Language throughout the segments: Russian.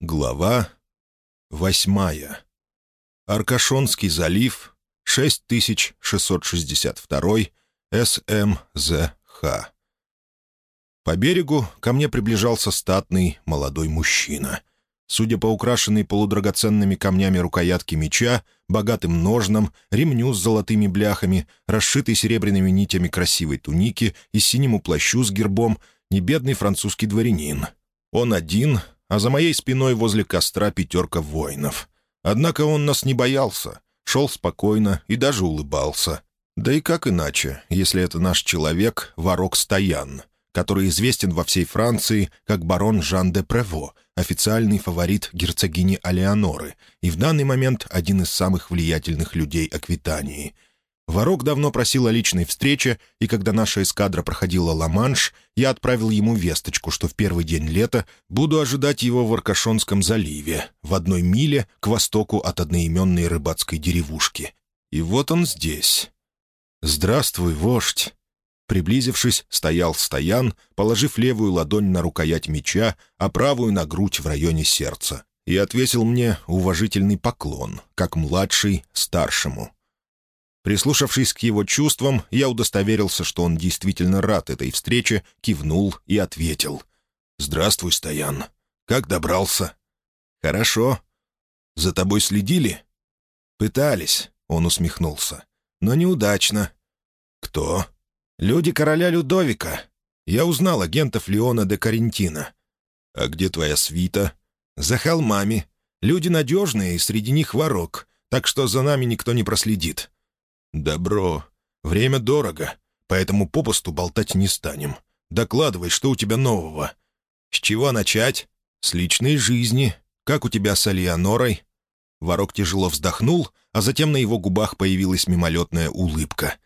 Глава восьмая. Аркашонский залив, 6662 СМЗХ. По берегу ко мне приближался статный молодой мужчина. Судя по украшенной полудрагоценными камнями рукоятке меча, богатым ножнам, ремню с золотыми бляхами, расшитой серебряными нитями красивой туники и синему плащу с гербом, небедный французский дворянин. Он один, а за моей спиной возле костра пятерка воинов. Однако он нас не боялся, шел спокойно и даже улыбался. Да и как иначе, если это наш человек, ворок Стоян, который известен во всей Франции как барон Жан де Прево, официальный фаворит герцогини Алеоноры и в данный момент один из самых влиятельных людей Аквитании — Ворок давно просил о личной встрече, и когда наша эскадра проходила Ла-Манш, я отправил ему весточку, что в первый день лета буду ожидать его в Аркашонском заливе, в одной миле к востоку от одноименной рыбацкой деревушки. И вот он здесь. «Здравствуй, вождь!» Приблизившись, стоял Стоян, положив левую ладонь на рукоять меча, а правую на грудь в районе сердца, и отвесил мне уважительный поклон, как младший старшему. Прислушавшись к его чувствам, я удостоверился, что он действительно рад этой встрече, кивнул и ответил. «Здравствуй, Стоян. Как добрался?» «Хорошо. За тобой следили?» «Пытались», — он усмехнулся. «Но неудачно». «Кто?» «Люди короля Людовика. Я узнал агентов Леона де Карентина». «А где твоя свита?» «За холмами. Люди надежные, и среди них ворок, так что за нами никто не проследит. «Добро. Время дорого, поэтому попусту болтать не станем. Докладывай, что у тебя нового». «С чего начать?» «С личной жизни. Как у тебя с Алианорой?» Ворок тяжело вздохнул, а затем на его губах появилась мимолетная улыбка.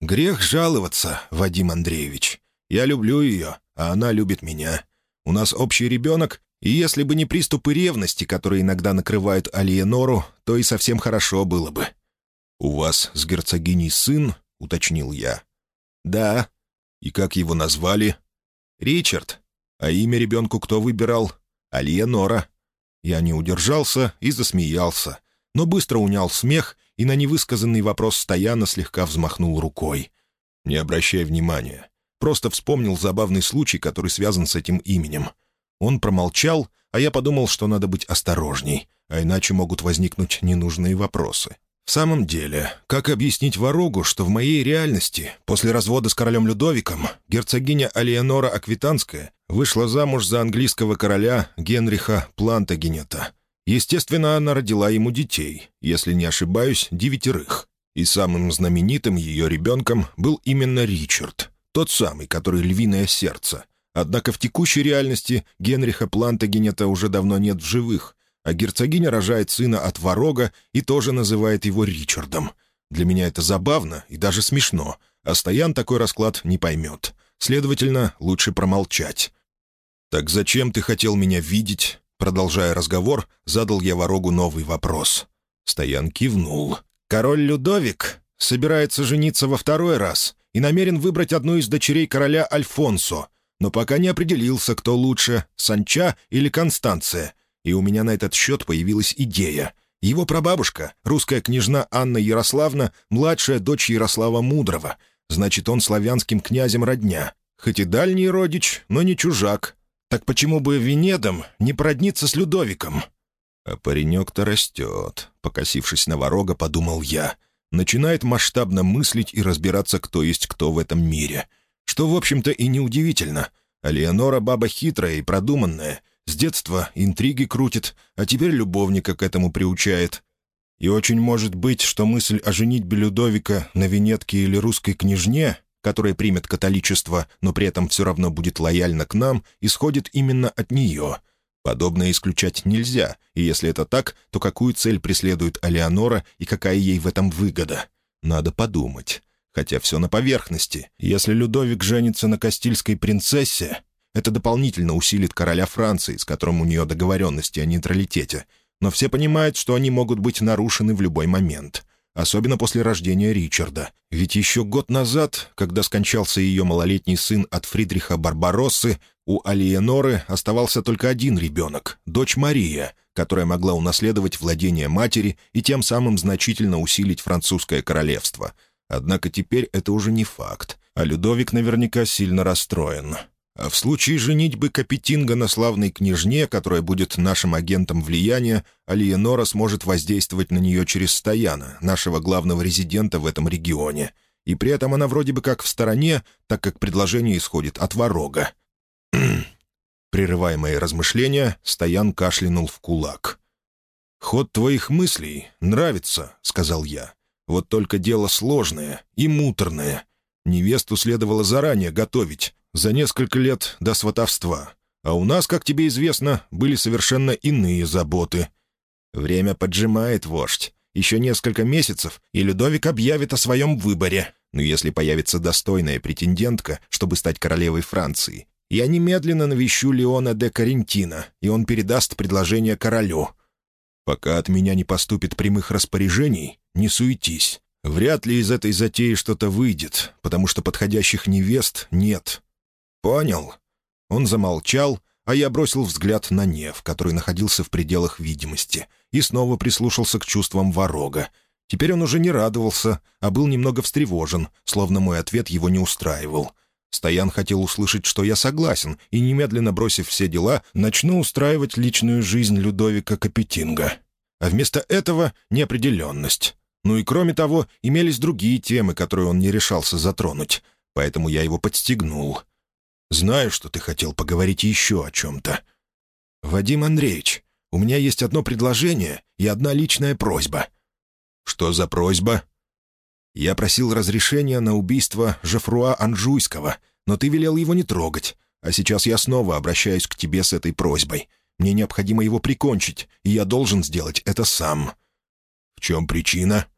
«Грех жаловаться, Вадим Андреевич. Я люблю ее, а она любит меня. У нас общий ребенок, и если бы не приступы ревности, которые иногда накрывают Алиенору, то и совсем хорошо было бы. «У вас с герцогиней сын?» — уточнил я. «Да». «И как его назвали?» «Ричард. А имя ребенку кто выбирал?» «Алия Нора». Я не удержался и засмеялся, но быстро унял смех и на невысказанный вопрос Стояна слегка взмахнул рукой. «Не обращай внимания. Просто вспомнил забавный случай, который связан с этим именем». Он промолчал, а я подумал, что надо быть осторожней, а иначе могут возникнуть ненужные вопросы. В самом деле, как объяснить ворогу, что в моей реальности, после развода с королем Людовиком, герцогиня Алиенора Аквитанская вышла замуж за английского короля Генриха Плантагенета? Естественно, она родила ему детей, если не ошибаюсь, девятерых. И самым знаменитым ее ребенком был именно Ричард, тот самый, который львиное сердце. Однако в текущей реальности Генриха Плантагенета уже давно нет в живых, а герцогиня рожает сына от ворога и тоже называет его Ричардом. Для меня это забавно и даже смешно, а Стоян такой расклад не поймет. Следовательно, лучше промолчать. «Так зачем ты хотел меня видеть?» Продолжая разговор, задал я ворогу новый вопрос. Стоян кивнул. «Король Людовик собирается жениться во второй раз и намерен выбрать одну из дочерей короля Альфонсо, но пока не определился, кто лучше, Санча или Констанция, и у меня на этот счет появилась идея. Его прабабушка, русская княжна Анна Ярославна, младшая дочь Ярослава Мудрого. Значит, он славянским князем родня. Хоть и дальний родич, но не чужак. Так почему бы Венедом не продниться с Людовиком? А паренек-то растет, покосившись на ворога, подумал я. Начинает масштабно мыслить и разбираться, кто есть кто в этом мире. Что, в общем-то, и неудивительно. А Леонора баба хитрая и продуманная — с детства интриги крутит, а теперь любовника к этому приучает. И очень может быть, что мысль о женитьбе Людовика на Венетке или русской княжне, которая примет католичество, но при этом все равно будет лояльна к нам, исходит именно от нее. Подобное исключать нельзя, и если это так, то какую цель преследует Алеонора и какая ей в этом выгода? Надо подумать. Хотя все на поверхности. Если Людовик женится на Кастильской принцессе, это дополнительно усилит короля Франции, с которым у нее договоренности о нейтралитете. Но все понимают, что они могут быть нарушены в любой момент. особенно после рождения Ричарда. Ведь еще год назад, когда скончался ее малолетний сын от Фридриха Барбароссы, у Алиеноры оставался только один ребенок — дочь Мария, которая могла унаследовать владение матери и тем самым значительно усилить французское королевство. Однако теперь это уже не факт, а Людовик наверняка сильно расстроен. А в случае женитьбы Капетинга на славной княжне, которая будет нашим агентом влияния, Алиенора сможет воздействовать на нее через Стояна, нашего главного резидента в этом регионе. И при этом она вроде бы как в стороне, так как предложение исходит от Ворога. Прерывая мои размышления, Стоян кашлянул в кулак. «Ход твоих мыслей нравится», — сказал я. «Вот только дело сложное и муторное. Невесту следовало заранее готовить, за несколько лет до сватовства. А у нас, как тебе известно, были совершенно иные заботы. Время поджимает, вождь. Еще несколько месяцев, и Людовик объявит о своем выборе. Но если появится достойная претендентка, чтобы стать королевой Франции, я немедленно навещу Леона де Карентина, и он передаст предложение королю. Пока от меня не поступит прямых распоряжений, не суетись. Вряд ли из этой затеи что-то выйдет, потому что подходящих невест нет. «Понял». Он замолчал, а я бросил взгляд на Нев, который находился в пределах видимости, и снова прислушался к чувствам ворога. Теперь он уже не радовался, а был немного встревожен, словно мой ответ его не устраивал. Стоян хотел услышать, что я согласен, и, немедленно бросив все дела, начну устраивать личную жизнь Людовика Капетинга. А вместо этого — неопределенность. Ну и кроме того, имелись другие темы, которые он не решался затронуть, поэтому я его подстегнул — Знаю, что ты хотел поговорить еще о чем-то. Вадим Андреевич, у меня есть одно предложение и одна личная просьба». «Что за просьба?» «Я просил разрешения на убийство Жефруа Анжуйского, но ты велел его не трогать, а сейчас я снова обращаюсь к тебе с этой просьбой. Мне необходимо его прикончить, и я должен сделать это сам». «В чем причина?»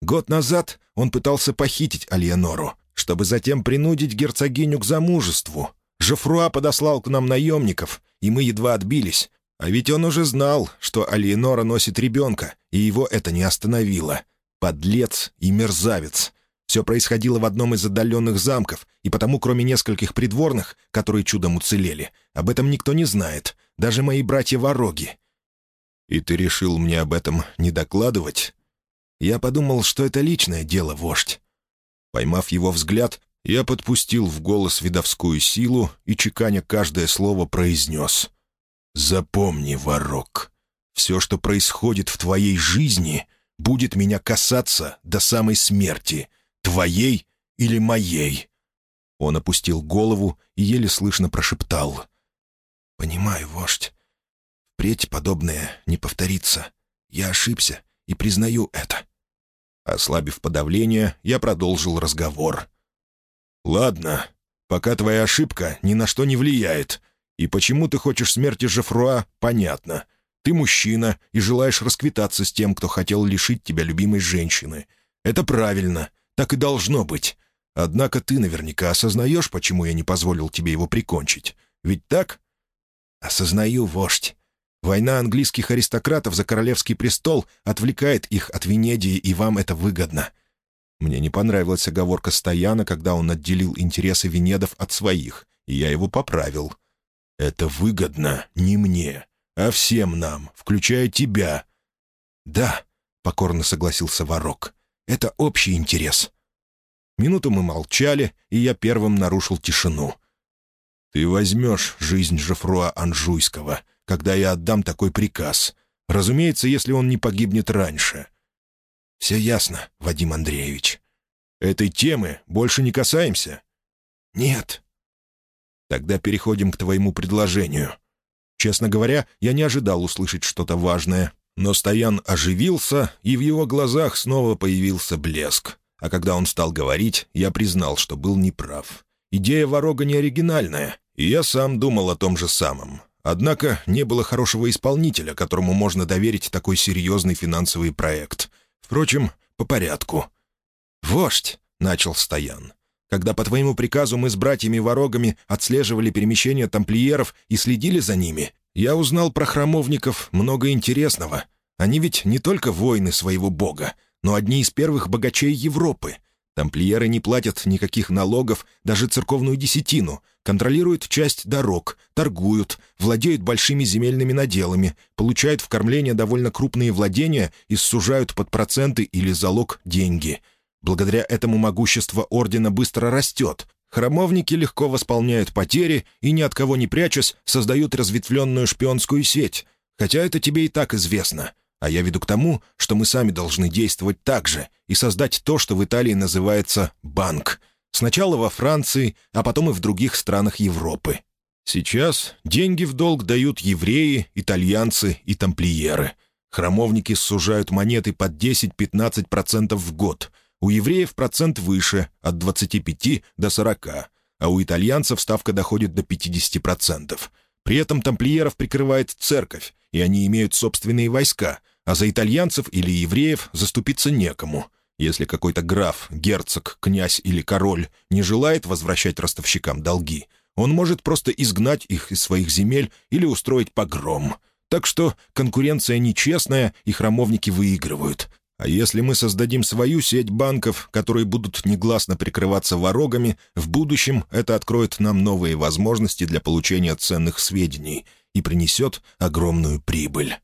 Год назад он пытался похитить Альянору, чтобы затем принудить герцогиню к замужеству. Жофруа подослал к нам наемников, и мы едва отбились. А ведь он уже знал, что Алиенора носит ребенка, и его это не остановило. Подлец и мерзавец. Все происходило в одном из отдаленных замков, и потому, кроме нескольких придворных, которые чудом уцелели, об этом никто не знает, даже мои братья-вороги. «И ты решил мне об этом не докладывать?» Я подумал, что это личное дело, вождь. Поймав его взгляд, я подпустил в голос видовскую силу и, чеканя каждое слово, произнес. «Запомни, ворок, все, что происходит в твоей жизни, будет меня касаться до самой смерти, твоей или моей». Он опустил голову и еле слышно прошептал. «Понимаю, вождь. Впредь подобное не повторится. Я ошибся и признаю это. Ослабив подавление, я продолжил разговор. «Ладно, пока твоя ошибка ни на что не влияет. И почему ты хочешь смерти Жефруа, понятно. Ты мужчина и желаешь расквитаться с тем, кто хотел лишить тебя любимой женщины. Это правильно, так и должно быть. Однако ты наверняка осознаешь, почему я не позволил тебе его прикончить. Ведь так?» «Осознаю, вождь. Война английских аристократов за королевский престол отвлекает их от Венедии, и вам это выгодно». Мне не понравилась оговорка Стояна, когда он отделил интересы Венедов от своих, и я его поправил. «Это выгодно не мне, а всем нам, включая тебя». «Да», — покорно согласился Ворок, — «это общий интерес». Минуту мы молчали, и я первым нарушил тишину. «Ты возьмешь жизнь Жефруа Анжуйского, когда я отдам такой приказ. Разумеется, если он не погибнет раньше. «Все ясно, Вадим Андреевич. Этой темы больше не касаемся?» «Нет». «Тогда переходим к твоему предложению. Честно говоря, я не ожидал услышать что-то важное, но Стоян оживился, и в его глазах снова появился блеск. А когда он стал говорить, я признал, что был неправ. Идея Ворога не оригинальная, и я сам думал о том же самом. Однако не было хорошего исполнителя, которому можно доверить такой серьезный финансовый проект. Впрочем, по порядку. «Вождь», — начал Стоян, — «когда по твоему приказу мы с братьями-ворогами отслеживали перемещения тамплиеров и следили за ними, я узнал про храмовников много интересного. Они ведь не только воины своего бога, но одни из первых богачей Европы. Тамплиеры не платят никаких налогов, даже церковную десятину, контролируют часть дорог, торгуют, владеют большими земельными наделами, получают в кормление довольно крупные владения и сужают под проценты или залог деньги. Благодаря этому могущество ордена быстро растет. Храмовники легко восполняют потери и, ни от кого не прячась, создают разветвленную шпионскую сеть. Хотя это тебе и так известно. А я веду к тому, что мы сами должны действовать так же и создать то, что в Италии называется «банк». Сначала во Франции, а потом и в других странах Европы. Сейчас деньги в долг дают евреи, итальянцы и тамплиеры. Храмовники сужают монеты под 10-15% в год. У евреев процент выше, от 25 до 40, а у итальянцев ставка доходит до 50%. При этом тамплиеров прикрывает церковь, и они имеют собственные войска, а за итальянцев или евреев заступиться некому. Если какой-то граф, герцог, князь или король не желает возвращать ростовщикам долги, он может просто изгнать их из своих земель или устроить погром. Так что конкуренция нечестная, и храмовники выигрывают. А если мы создадим свою сеть банков, которые будут негласно прикрываться ворогами, в будущем это откроет нам новые возможности для получения ценных сведений и принесет огромную прибыль.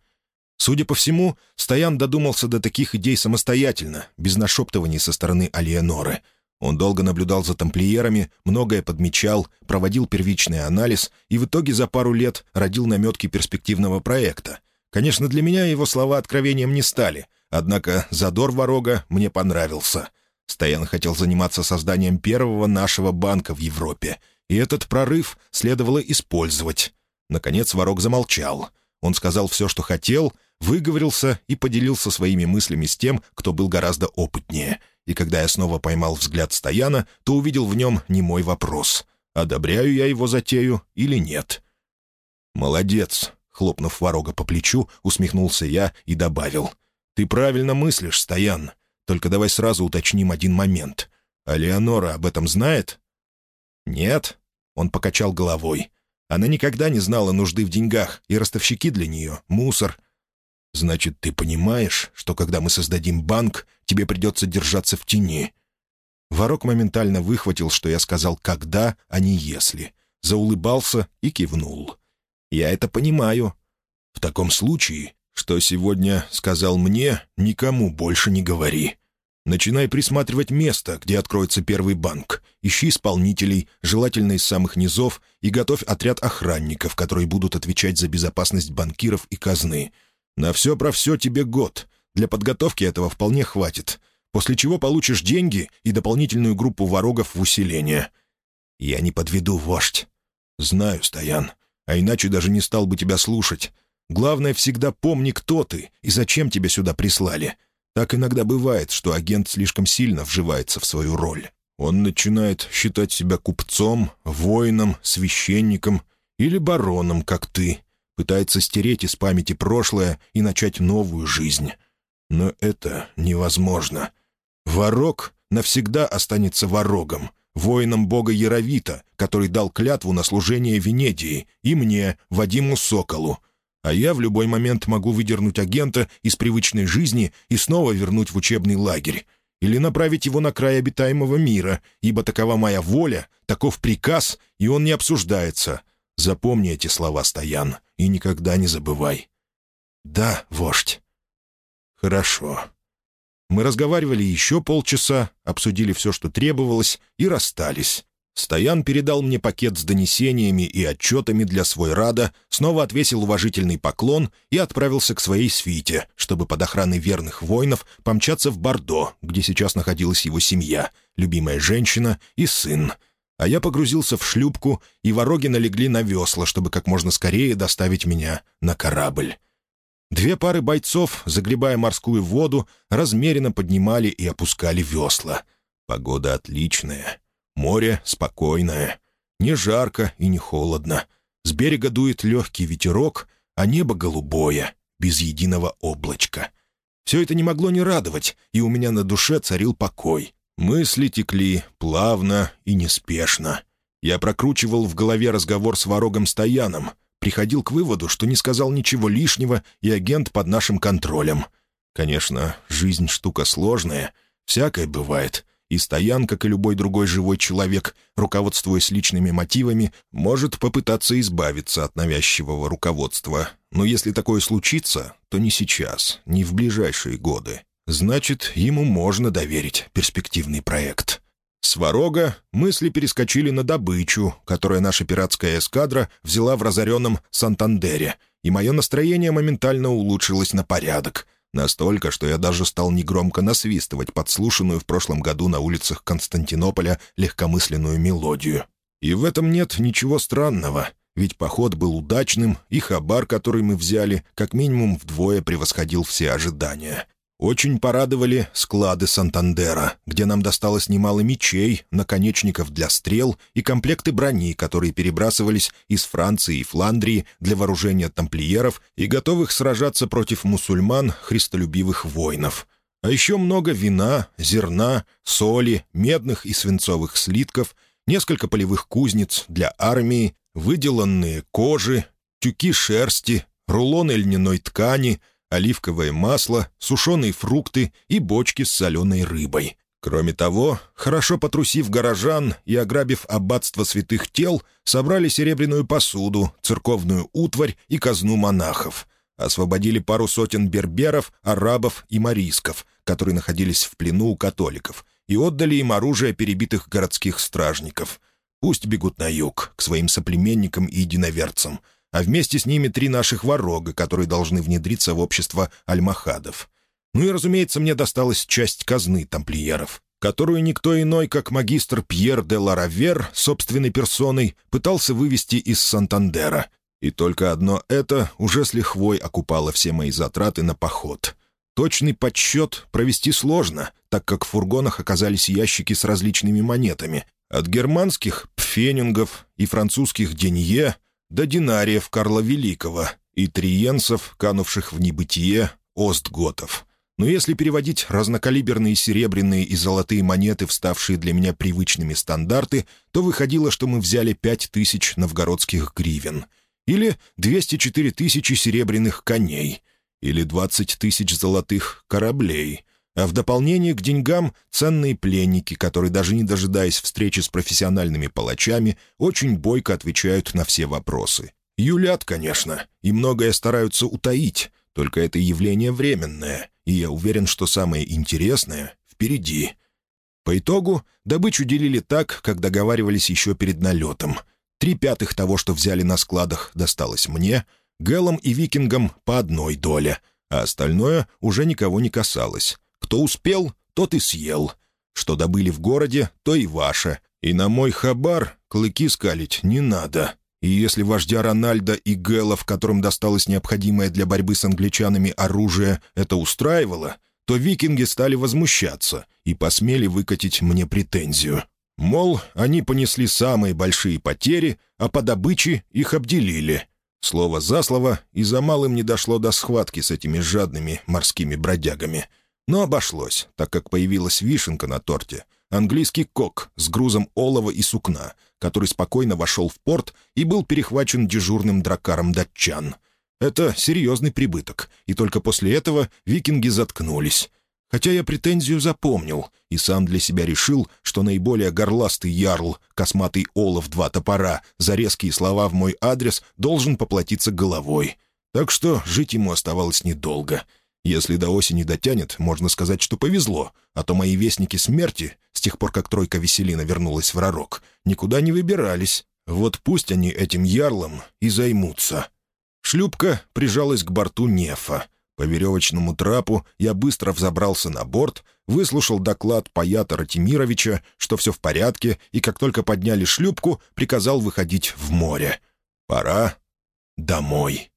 Судя по всему, Стоян додумался до таких идей самостоятельно, без нашептываний со стороны Алиеноры. Он долго наблюдал за тамплиерами, многое подмечал, проводил первичный анализ и в итоге за пару лет родил наметки перспективного проекта. Конечно, для меня его слова откровением не стали, однако задор ворога мне понравился. Стоян хотел заниматься созданием первого нашего банка в Европе, и этот прорыв следовало использовать. Наконец ворог замолчал. Он сказал все, что хотел — выговорился и поделился своими мыслями с тем, кто был гораздо опытнее. И когда я снова поймал взгляд Стояна, то увидел в нем не мой вопрос. Одобряю я его затею или нет? «Молодец!» — хлопнув ворога по плечу, усмехнулся я и добавил. «Ты правильно мыслишь, Стоян. Только давай сразу уточним один момент. А Леонора об этом знает?» «Нет», — он покачал головой. «Она никогда не знала нужды в деньгах, и ростовщики для нее — мусор. «Значит, ты понимаешь, что когда мы создадим банк, тебе придется держаться в тени?» Ворок моментально выхватил, что я сказал «когда», а не «если». Заулыбался и кивнул. «Я это понимаю. В таком случае, что сегодня сказал мне, никому больше не говори. Начинай присматривать место, где откроется первый банк. Ищи исполнителей, желательно из самых низов, и готовь отряд охранников, которые будут отвечать за безопасность банкиров и казны. На все про все тебе год. Для подготовки этого вполне хватит. После чего получишь деньги и дополнительную группу ворогов в усиление. Я не подведу, вождь. Знаю, Стоян. А иначе даже не стал бы тебя слушать. Главное, всегда помни, кто ты и зачем тебя сюда прислали. Так иногда бывает, что агент слишком сильно вживается в свою роль. Он начинает считать себя купцом, воином, священником или бароном, как ты пытается стереть из памяти прошлое и начать новую жизнь. Но это невозможно. Ворог навсегда останется ворогом, воином бога Яровита, который дал клятву на служение Венедии, и мне, Вадиму Соколу. А я в любой момент могу выдернуть агента из привычной жизни и снова вернуть в учебный лагерь. Или направить его на край обитаемого мира, ибо такова моя воля, таков приказ, и он не обсуждается. Запомни эти слова, Стоян, и никогда не забывай. «Да, вождь». «Хорошо». Мы разговаривали еще полчаса, обсудили все, что требовалось, и расстались. Стоян передал мне пакет с донесениями и отчетами для свой рада, снова отвесил уважительный поклон и отправился к своей свите, чтобы под охраной верных воинов помчаться в Бордо, где сейчас находилась его семья, любимая женщина и сын, а я погрузился в шлюпку, и вороги налегли на весла, чтобы как можно скорее доставить меня на корабль. Две пары бойцов, загребая морскую воду, размеренно поднимали и опускали весла. Погода отличная, море спокойное, не жарко и не холодно. С берега дует легкий ветерок, а небо голубое, без единого облачка. Все это не могло не радовать, и у меня на душе царил покой. Мысли текли плавно и неспешно. Я прокручивал в голове разговор с ворогом Стояном, приходил к выводу, что не сказал ничего лишнего, и агент под нашим контролем. Конечно, жизнь штука сложная, всякое бывает, и Стоян, как и любой другой живой человек, руководствуясь личными мотивами, может попытаться избавиться от навязчивого руководства. Но если такое случится, то не сейчас, не в ближайшие годы. Значит, ему можно доверить перспективный проект. С Ворога мысли перескочили на добычу, которую наша пиратская эскадра взяла в разоренном Сантандере, и мое настроение моментально улучшилось на порядок. Настолько, что я даже стал негромко насвистывать подслушанную в прошлом году на улицах Константинополя легкомысленную мелодию. И в этом нет ничего странного, ведь поход был удачным, и хабар, который мы взяли, как минимум вдвое превосходил все ожидания. Очень порадовали склады Сантандера, где нам досталось немало мечей, наконечников для стрел и комплекты брони, которые перебрасывались из Франции и Фландрии для вооружения тамплиеров и готовых сражаться против мусульман христолюбивых воинов. А еще много вина, зерна, соли, медных и свинцовых слитков, несколько полевых кузнец для армии, выделанные кожи, тюки шерсти, рулоны льняной ткани — оливковое масло, сушеные фрукты и бочки с соленой рыбой. Кроме того, хорошо потрусив горожан и ограбив аббатство святых тел, собрали серебряную посуду, церковную утварь и казну монахов. Освободили пару сотен берберов, арабов и марисков, которые находились в плену у католиков, и отдали им оружие перебитых городских стражников. Пусть бегут на юг, к своим соплеменникам и единоверцам — а вместе с ними три наших ворога, которые должны внедриться в общество альмахадов. Ну и, разумеется, мне досталась часть казны тамплиеров, которую никто иной, как магистр Пьер де Ларавер собственной персоной пытался вывести из Сантандера. И только одно это уже с лихвой окупало все мои затраты на поход. Точный подсчет провести сложно, так как в фургонах оказались ящики с различными монетами, от германских пфенингов и французских денье до динариев Карла Великого и триенсов, канувших в небытие, остготов. Но если переводить разнокалиберные серебряные и золотые монеты, вставшие для меня привычными стандарты, то выходило, что мы взяли пять тысяч новгородских гривен, или 204 тысячи серебряных коней, или 20 тысяч золотых кораблей, а в дополнение к деньгам ценные пленники, которые, даже не дожидаясь встречи с профессиональными палачами, очень бойко отвечают на все вопросы. Юлят, конечно, и многое стараются утаить, только это явление временное, и я уверен, что самое интересное впереди. По итогу добычу делили так, как договаривались еще перед налетом. Три пятых того, что взяли на складах, досталось мне, Гэлам и Викингам по одной доле, а остальное уже никого не касалось. Кто успел, тот и съел. Что добыли в городе, то и ваше. И на мой хабар клыки скалить не надо. И если вождя Рональда и Гэла, в котором досталось необходимое для борьбы с англичанами оружие, это устраивало, то викинги стали возмущаться и посмели выкатить мне претензию. Мол, они понесли самые большие потери, а по добыче их обделили. Слово за слово, и за малым не дошло до схватки с этими жадными морскими бродягами — но обошлось, так как появилась вишенка на торте. Английский кок с грузом олова и сукна, который спокойно вошел в порт и был перехвачен дежурным дракаром датчан. Это серьезный прибыток, и только после этого викинги заткнулись. Хотя я претензию запомнил и сам для себя решил, что наиболее горластый ярл, косматый олов два топора, за резкие слова в мой адрес должен поплатиться головой. Так что жить ему оставалось недолго — если до осени дотянет, можно сказать, что повезло, а то мои вестники смерти, с тех пор, как тройка Веселина вернулась в Ророк, никуда не выбирались. Вот пусть они этим ярлом и займутся. Шлюпка прижалась к борту Нефа. По веревочному трапу я быстро взобрался на борт, выслушал доклад Паята Ратимировича, что все в порядке, и как только подняли шлюпку, приказал выходить в море. Пора домой.